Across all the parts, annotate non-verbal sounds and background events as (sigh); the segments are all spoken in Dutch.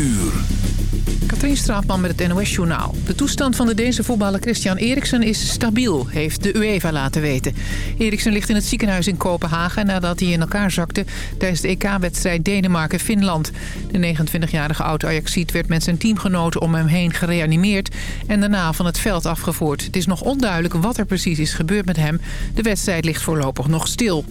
uur. Katrien Straatman met het NOS-journaal. De toestand van de Deense voetballer Christian Eriksen is stabiel, heeft de UEFA laten weten. Eriksen ligt in het ziekenhuis in Kopenhagen nadat hij in elkaar zakte tijdens de EK-wedstrijd Denemarken-Finland. De 29-jarige oud-Ajaxiet werd met zijn teamgenoten om hem heen gereanimeerd en daarna van het veld afgevoerd. Het is nog onduidelijk wat er precies is gebeurd met hem. De wedstrijd ligt voorlopig nog stil.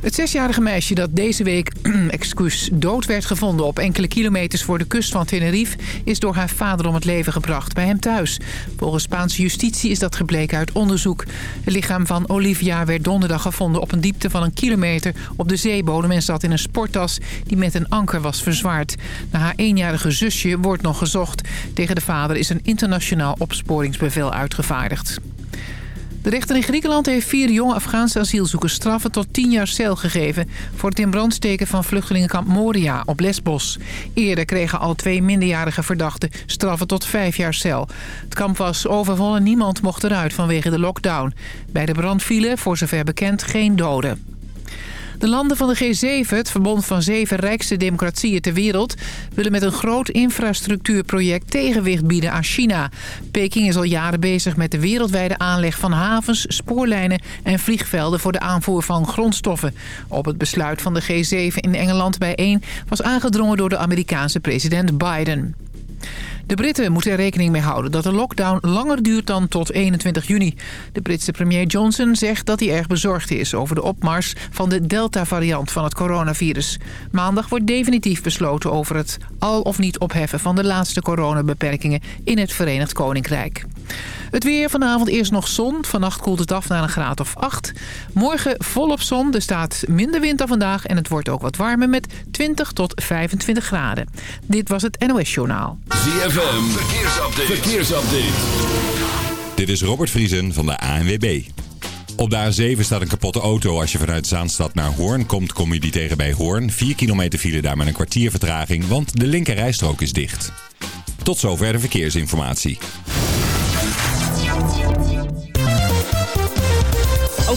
Het zesjarige meisje dat deze week (clears throat) excuus, dood werd gevonden... op enkele kilometers voor de kust van Tenerife... is door haar vader om het leven gebracht bij hem thuis. Volgens Spaanse justitie is dat gebleken uit onderzoek. Het lichaam van Olivia werd donderdag gevonden op een diepte van een kilometer... op de zeebodem en zat in een sporttas die met een anker was verzwaard. Naar haar eenjarige zusje wordt nog gezocht. Tegen de vader is een internationaal opsporingsbevel uitgevaardigd. De rechter in Griekenland heeft vier jonge Afghaanse asielzoekers straffen tot 10 jaar cel gegeven... voor het in brand steken van vluchtelingenkamp Moria op Lesbos. Eerder kregen al twee minderjarige verdachten straffen tot 5 jaar cel. Het kamp was overvol en niemand mocht eruit vanwege de lockdown. Bij de brand vielen, voor zover bekend, geen doden. De landen van de G7, het verbond van zeven rijkste democratieën ter wereld... willen met een groot infrastructuurproject tegenwicht bieden aan China. Peking is al jaren bezig met de wereldwijde aanleg van havens, spoorlijnen... en vliegvelden voor de aanvoer van grondstoffen. Op het besluit van de G7 in Engeland bijeen was aangedrongen door de Amerikaanse president Biden. De Britten moeten er rekening mee houden dat de lockdown langer duurt dan tot 21 juni. De Britse premier Johnson zegt dat hij erg bezorgd is over de opmars van de Delta-variant van het coronavirus. Maandag wordt definitief besloten over het al of niet opheffen van de laatste coronabeperkingen in het Verenigd Koninkrijk. Het weer vanavond eerst nog zon. Vannacht koelt het af naar een graad of 8. Morgen volop zon. Er staat minder wind dan vandaag. En het wordt ook wat warmer met 20 tot 25 graden. Dit was het NOS Journaal. ZFM. Verkeersupdate. Verkeersupdate. Dit is Robert Vriesen van de ANWB. Op de A7 staat een kapotte auto. Als je vanuit Zaanstad naar Hoorn komt, kom je die tegen bij Hoorn. 4 kilometer file daar met een kwartier vertraging, want de linker rijstrook is dicht. Tot zover de verkeersinformatie.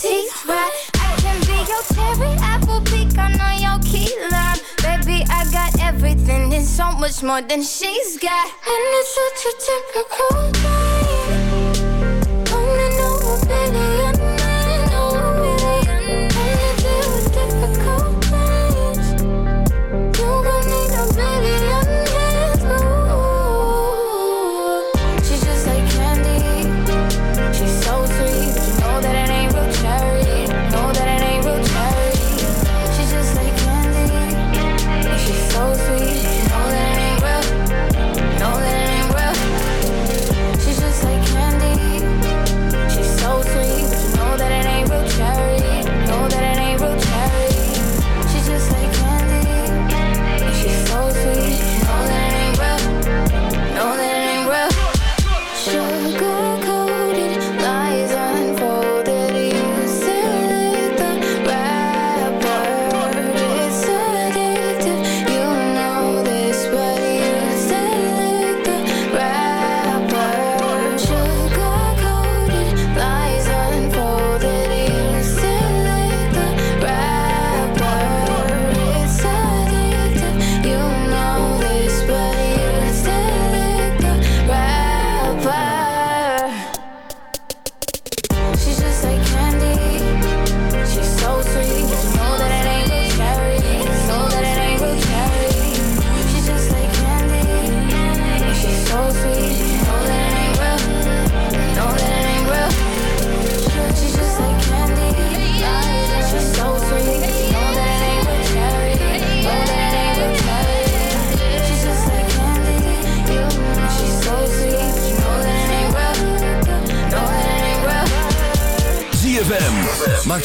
teeth. I can be your cherry apple on your key lime. Baby, I got everything and so much more than she's got. And it's such a typical thing.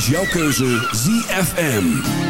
Is jouw keuze ZFM.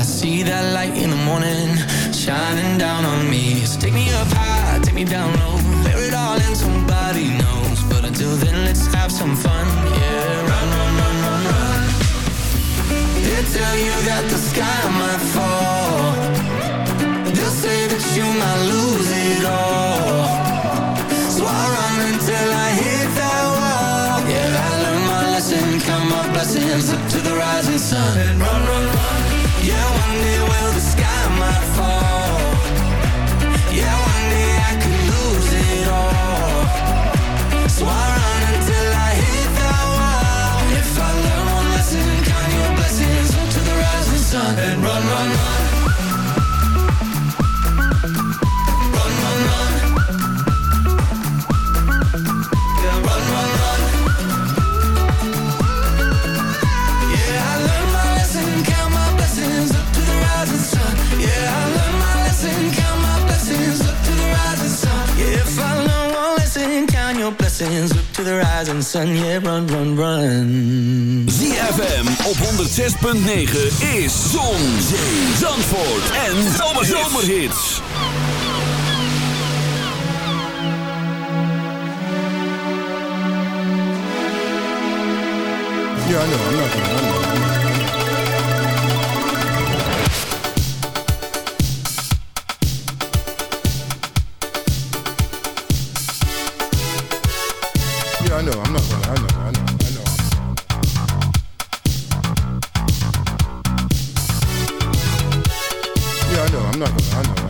I see that light in the morning Shining down on me. So take me up high, take me down low. Bury it all in somebody knows. But until then, let's have some fun Yeah, run, run, run, run, run. They tell you that the sky sun, yeah, run, run, run. ZFM op 106.9 is Zon, Zee, Zandvoort en Zomerhits. Zomerhits. Yeah, I know, I'm. no, no, no.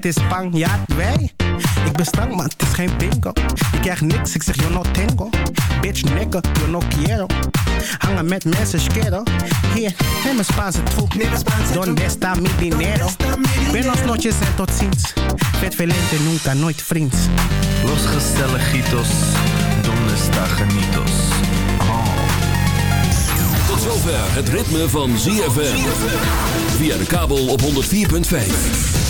Het is Spanjaard, wij. Ik ben stank, maar het is geen bingo. Ik krijg niks, ik zeg yo no tengo. Bitch, nigga, yo no quiero. Hangen met mensen, schero. Hier, neem een Spaanse troep. Donde está mi dinero? Buenos noches en tot ziens. Vet velente, nunca, nooit vriends. Los gezelligitos, donde está genitos? Tot zover het ritme van ZFM. Via de kabel op 104.5.